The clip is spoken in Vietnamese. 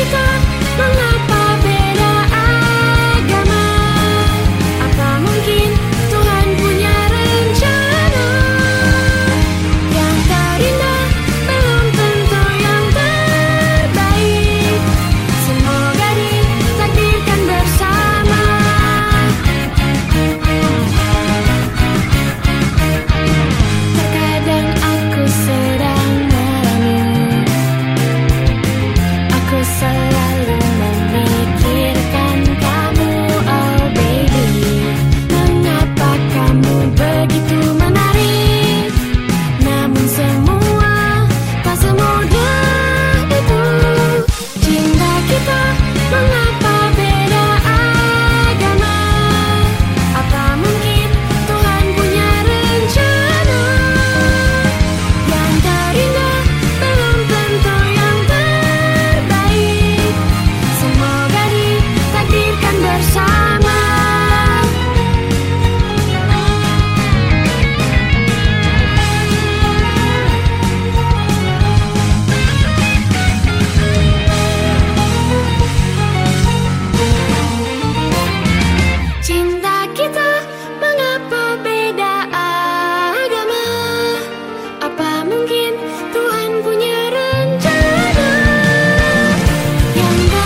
時間 inside in the